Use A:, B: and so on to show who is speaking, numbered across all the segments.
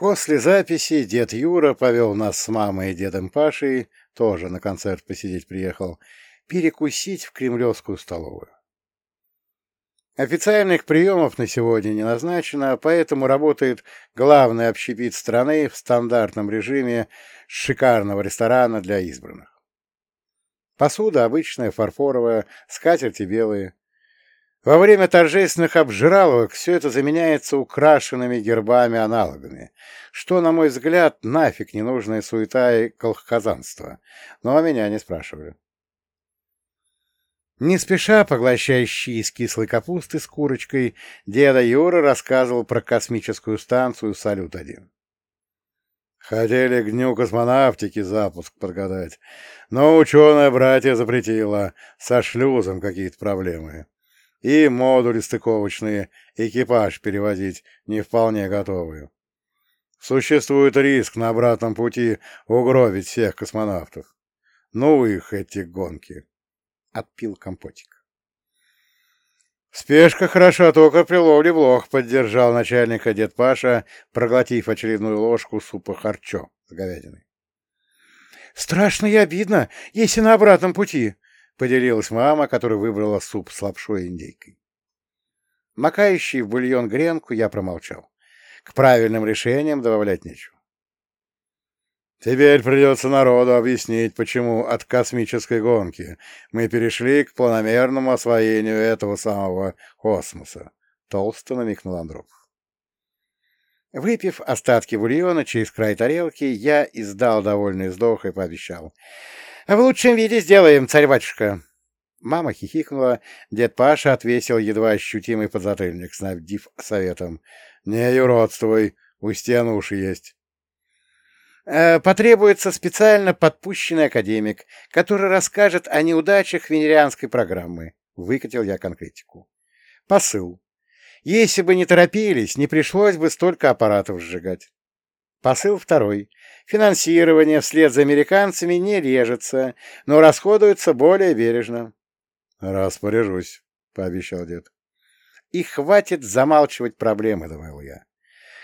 A: После записи дед Юра повел нас с мамой и дедом Пашей, тоже на концерт посидеть приехал, перекусить в кремлевскую столовую. Официальных приемов на сегодня не назначено, поэтому работает главный общепит страны в стандартном режиме шикарного ресторана для избранных. Посуда обычная, фарфоровая, скатерти белые. Во время торжественных обжираловок все это заменяется украшенными гербами-аналогами, что, на мой взгляд, нафиг ненужная суета и колхозанство, но меня не спрашивали. Не спеша, поглощая щи из кислой капусты с курочкой, деда Юра рассказывал про космическую станцию «Салют-1». Хотели к дню космонавтики запуск подгадать, но ученая братья запретила, со шлюзом какие-то проблемы. И модули стыковочные, экипаж перевозить не вполне готовые. Существует риск на обратном пути угробить всех космонавтов. Ну их эти гонки отпил компотик. «Спешка хороша только при ловле блох», — поддержал начальника дед Паша, проглотив очередную ложку супа харчо с говядиной. «Страшно и обидно, если на обратном пути», — поделилась мама, которая выбрала суп с лапшой и индейкой. Макающий в бульон гренку я промолчал. К правильным решениям добавлять нечего. Теперь придется народу объяснить, почему от космической гонки мы перешли к планомерному освоению этого самого космоса, — толсто намекнул Андропов. Выпив остатки бульона через край тарелки, я издал довольный вздох и пообещал. — В лучшем виде сделаем, царь-батюшка. Мама хихикнула, дед Паша отвесил едва ощутимый подзатыльник, снабдив советом. — Не юродствуй, у стен уши есть. Э, потребуется специально подпущенный академик, который расскажет о неудачах венерианской программы. Выкатил я конкретику. Посыл. Если бы не торопились, не пришлось бы столько аппаратов сжигать. Посыл второй. Финансирование вслед за американцами не режется, но расходуется более бережно. — Распоряжусь, — пообещал дед. — И хватит замалчивать проблемы, — добавил я.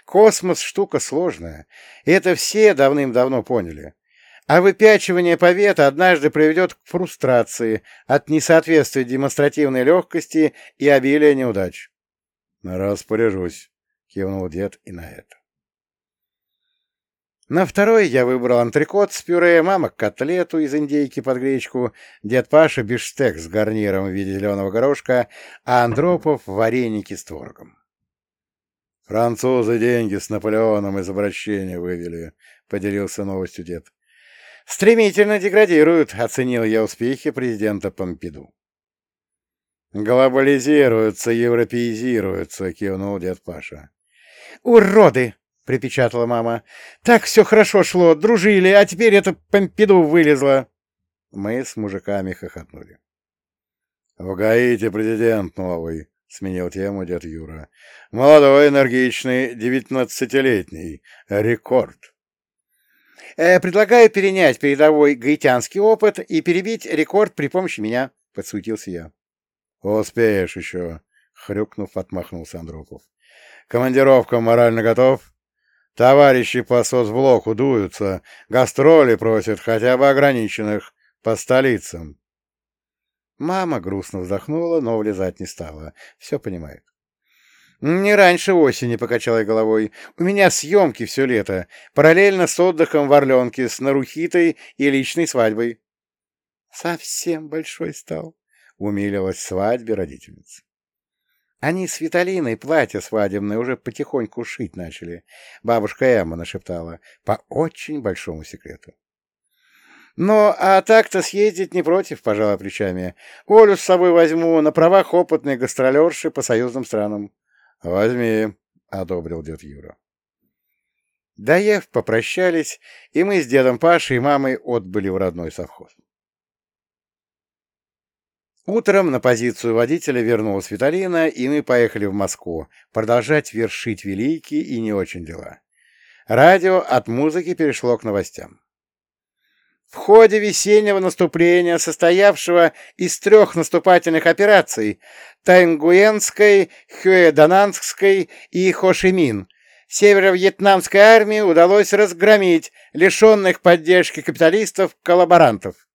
A: Космос — штука сложная, и это все давным-давно поняли. А выпячивание побед однажды приведет к фрустрации от несоответствия демонстративной легкости и обилия неудач. — Распоряжусь, — кивнул дед и на это. На второй я выбрал антрикот с пюре, мама котлету из индейки под гречку, дед Паша биштек с гарниром в виде зеленого горошка, а Андропов вареники с творогом. Французы деньги с Наполеоном из обращения вывели, — поделился новостью дед. Стремительно деградируют, — оценил я успехи президента Помпиду. Глобализируются, европеизируются, — кивнул дед Паша. Уроды! — припечатала мама. Так все хорошо шло, дружили, а теперь это Помпиду вылезла. Мы с мужиками хохотнули. — В Гаити президент новый, — сменил тему дед Юра. «Молодой, энергичный, девятнадцатилетний. Рекорд». Э, «Предлагаю перенять передовой гаитянский опыт и перебить рекорд при помощи меня», — подсуетился я. «Успеешь еще», — хрюкнув, отмахнулся Андропов. «Командировка морально готов?» Товарищи по соцблоку дуются, гастроли просят, хотя бы ограниченных, по столицам. Мама грустно вздохнула, но влезать не стала. Все понимает. «Не раньше осени», — покачала я головой. «У меня съемки все лето, параллельно с отдыхом в Орленке, с Нарухитой и личной свадьбой». «Совсем большой стал», — умилилась свадьбе родительница. Они с Виталиной платье свадебное уже потихоньку шить начали. Бабушка Эмма нашептала по очень большому секрету. Но а так-то съездить не против, пожала плечами. Олю с собой возьму на правах опытной гастролерши по союзным странам. Возьми, одобрил дед Юра. Доев, попрощались, и мы с дедом Пашей и мамой отбыли в родной совхоз. Утром на позицию водителя вернулась Виталина, и мы поехали в Москву продолжать вершить великие и не очень дела. Радио от музыки перешло к новостям. В ходе весеннего наступления, состоявшего из трех наступательных операций – Тайнгуенской, Хюэдананской и Хошимин, северо-вьетнамской армии удалось разгромить лишенных поддержки капиталистов коллаборантов.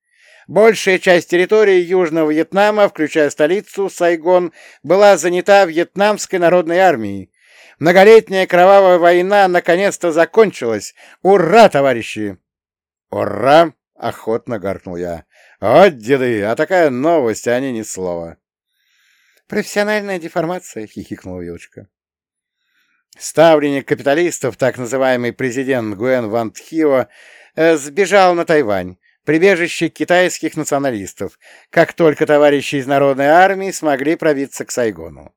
A: Большая часть территории Южного Вьетнама, включая столицу Сайгон, была занята Вьетнамской народной армией. Многолетняя кровавая война наконец-то закончилась. Ура, товарищи! Ура! — охотно гаркнул я. «Вот деды, а такая новость, а они ни слова». «Профессиональная деформация», — хихикнула Вилочка. Ставленник капиталистов, так называемый президент Гуэн Ван Тхио, э, сбежал на Тайвань, прибежище китайских националистов, как только товарищи из Народной армии смогли пробиться к Сайгону.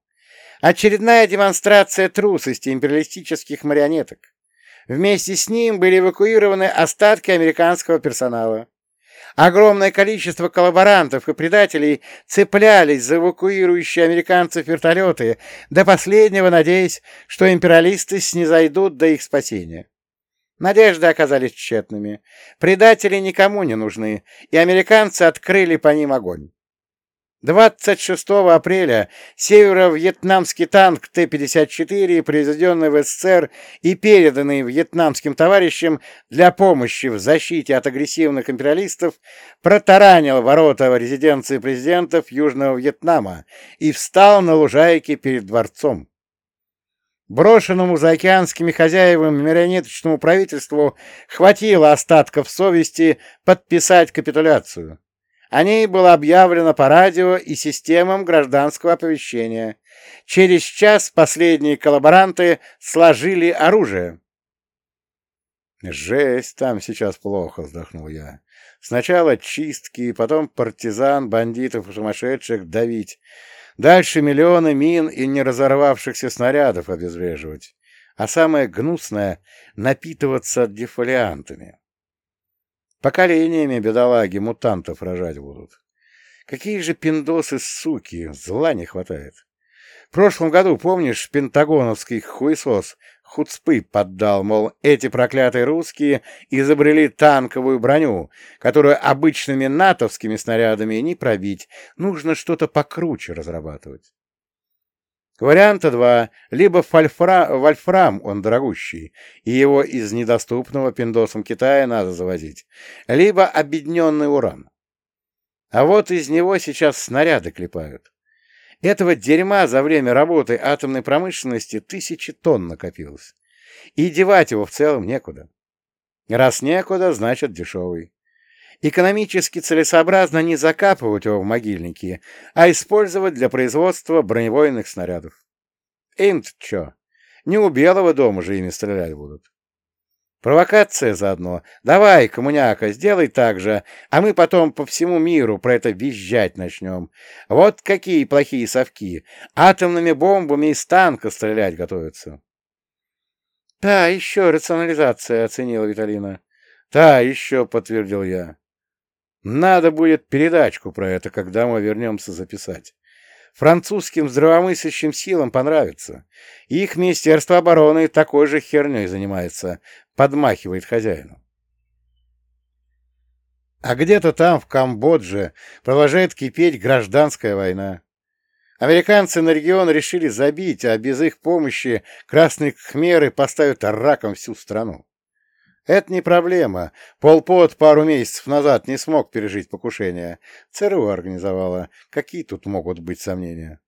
A: Очередная демонстрация трусости империалистических марионеток. Вместе с ним были эвакуированы остатки американского персонала. Огромное количество коллаборантов и предателей цеплялись за эвакуирующие американцев вертолеты, до последнего надеясь, что империалисты снизойдут до их спасения. Надежды оказались тщетными. Предатели никому не нужны, и американцы открыли по ним огонь. 26 апреля северо-вьетнамский танк Т-54, произведенный в СССР и переданный вьетнамским товарищам для помощи в защите от агрессивных империалистов, протаранил ворота резиденции президентов Южного Вьетнама и встал на лужайке перед дворцом. Брошенному заокеанскими хозяевами марионеточному правительству хватило остатков совести подписать капитуляцию. О ней было объявлено по радио и системам гражданского оповещения. Через час последние коллаборанты сложили оружие. «Жесть, там сейчас плохо», — вздохнул я. «Сначала чистки, потом партизан, бандитов и сумасшедших давить. Дальше миллионы мин и не разорвавшихся снарядов обезвреживать. А самое гнусное — напитываться дефолиантами. Поколениями бедолаги мутантов рожать будут. Какие же пиндосы суки, зла не хватает. В прошлом году, помнишь, пентагоновский хуесос хуцпы поддал, мол, эти проклятые русские изобрели танковую броню, которую обычными натовскими снарядами не пробить, нужно что-то покруче разрабатывать. Варианта два. Либо фольфра... вольфрам, он дорогущий, и его из недоступного пиндосам Китая надо завозить, либо объединенный уран. А вот из него сейчас снаряды клепают. Этого дерьма за время работы атомной промышленности тысячи тонн накопилось. И девать его в целом некуда. Раз некуда, значит дешевый. Экономически целесообразно не закапывать его в могильники, а использовать для производства бронебойных снарядов. Им-то чё? Не у Белого дома же ими стрелять будут. Провокация заодно. Давай, коммуняка, сделай так же, а мы потом по всему миру про это визжать начнем. Вот какие плохие совки. Атомными бомбами из танка стрелять готовятся. — Да, еще рационализация, — оценила Виталина. — Да, еще, — подтвердил я. Надо будет передачку про это, когда мы вернемся записать. Французским здравомыслящим силам понравится. Их Министерство обороны такой же херней занимается, подмахивает хозяину. А где-то там, в Камбодже, продолжает кипеть гражданская война. Американцы на регион решили забить, а без их помощи красные хмеры поставят раком всю страну. Это не проблема. Полпот пару месяцев назад не смог пережить покушение. ЦРУ организовала. Какие тут могут быть сомнения?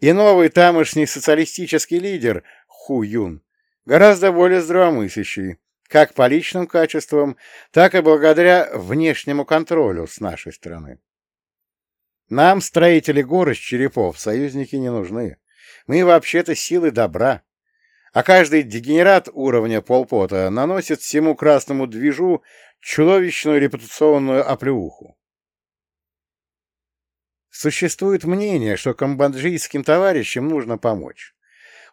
A: И новый тамошний социалистический лидер, Ху Юн, гораздо более здравомыслящий, как по личным качествам, так и благодаря внешнему контролю с нашей стороны. Нам, строители гор из черепов, союзники не нужны. Мы вообще-то силы добра а каждый дегенерат уровня полпота наносит всему красному движу чудовищную репутационную оплеуху. Существует мнение, что камбоджийским товарищам нужно помочь.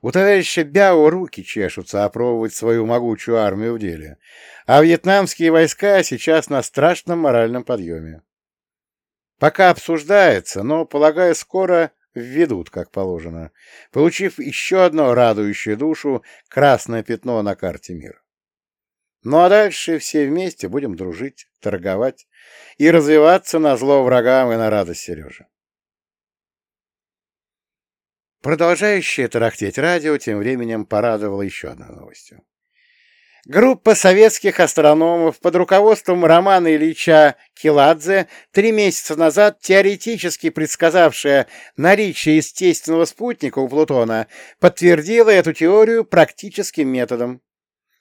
A: У товарища Бяо руки чешутся опробовать свою могучую армию в деле, а вьетнамские войска сейчас на страшном моральном подъеме. Пока обсуждается, но, полагаю, скоро введут, как положено, получив еще одно радующее душу красное пятно на карте мира. Ну а дальше все вместе будем дружить, торговать и развиваться на зло врагам и на радость Сережи. Продолжающее тарахтеть радио тем временем порадовало еще одной новостью. Группа советских астрономов под руководством Романа Ильича Киладзе три месяца назад, теоретически предсказавшая наличие естественного спутника у Плутона, подтвердила эту теорию практическим методом.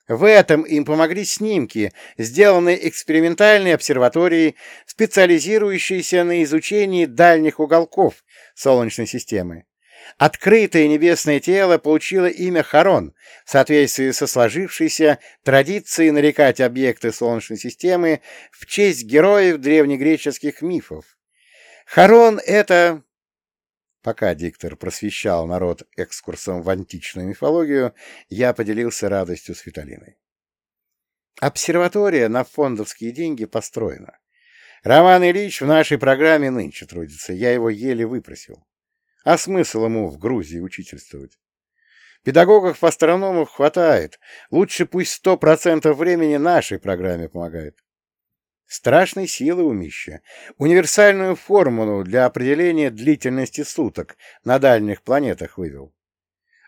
A: В этом им помогли снимки, сделанные экспериментальной обсерваторией, специализирующейся на изучении дальних уголков Солнечной системы. Открытое небесное тело получило имя Харон в соответствии со сложившейся традицией нарекать объекты Солнечной системы в честь героев древнегреческих мифов. Харон — это... Пока диктор просвещал народ экскурсом в античную мифологию, я поделился радостью с Виталиной. Обсерватория на фондовские деньги построена. Роман Ильич в нашей программе нынче трудится, я его еле выпросил. А смысл ему в Грузии учительствовать? Педагогов-астрономов хватает. Лучше пусть сто процентов времени нашей программе помогает. Страшной силы умища. Универсальную формулу для определения длительности суток на дальних планетах вывел.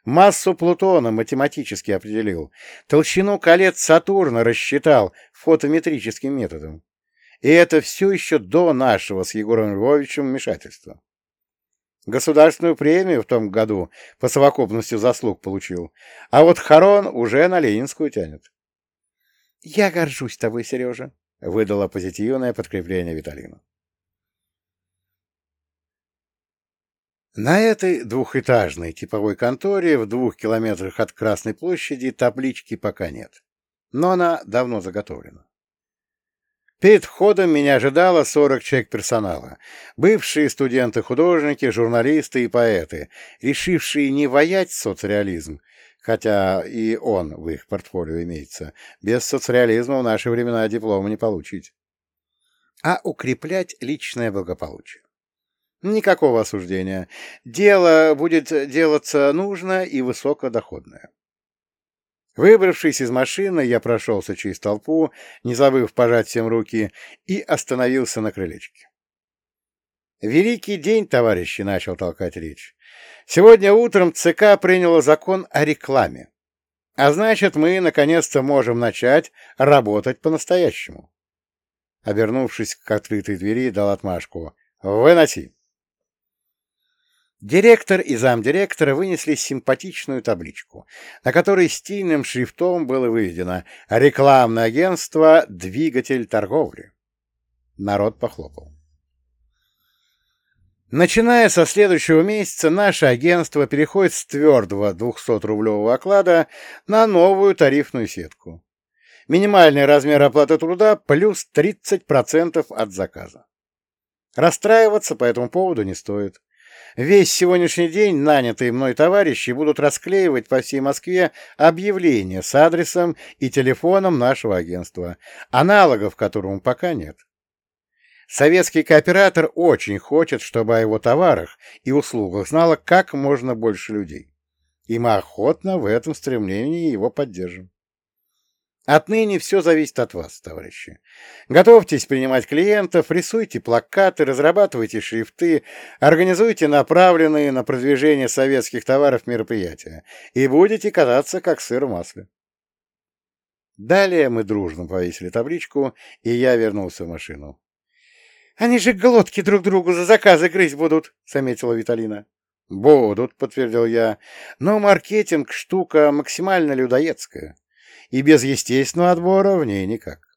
A: Массу Плутона математически определил. Толщину колец Сатурна рассчитал фотометрическим методом. И это все еще до нашего с Егором Львовичем вмешательства. Государственную премию в том году по совокупности заслуг получил, а вот Харон уже на Ленинскую тянет. — Я горжусь тобой, Сережа, — выдала позитивное подкрепление Виталину. На этой двухэтажной типовой конторе в двух километрах от Красной площади таблички пока нет, но она давно заготовлена. Перед входом меня ожидало 40 человек персонала. Бывшие студенты-художники, журналисты и поэты, решившие не воять соцреализм, хотя и он в их портфолио имеется. Без соцреализма в наши времена диплома не получить. А укреплять личное благополучие. Никакого осуждения. Дело будет делаться нужно и высокодоходное. Выбравшись из машины, я прошелся через толпу, не забыв пожать всем руки, и остановился на крылечке. «Великий день, товарищи!» — начал толкать речь. «Сегодня утром ЦК приняло закон о рекламе. А значит, мы, наконец-то, можем начать работать по-настоящему». Обернувшись к открытой двери, дал отмашку. «Выноси!» Директор и замдиректора вынесли симпатичную табличку, на которой стильным шрифтом было выведено «Рекламное агентство «Двигатель торговли». Народ похлопал. Начиная со следующего месяца, наше агентство переходит с твердого 200-рублевого оклада на новую тарифную сетку. Минимальный размер оплаты труда плюс 30% от заказа. Расстраиваться по этому поводу не стоит. Весь сегодняшний день нанятые мной товарищи будут расклеивать по всей Москве объявления с адресом и телефоном нашего агентства, аналогов которому пока нет. Советский кооператор очень хочет, чтобы о его товарах и услугах знало как можно больше людей. И мы охотно в этом стремлении его поддержим. Отныне все зависит от вас, товарищи. Готовьтесь принимать клиентов, рисуйте плакаты, разрабатывайте шрифты, организуйте направленные на продвижение советских товаров мероприятия и будете кататься, как сыр в масле. Далее мы дружно повесили табличку, и я вернулся в машину. — Они же глотки друг другу за заказы грызть будут, — заметила Виталина. — Будут, — подтвердил я, — но маркетинг — штука максимально людоедская и без естественного отбора в ней никак.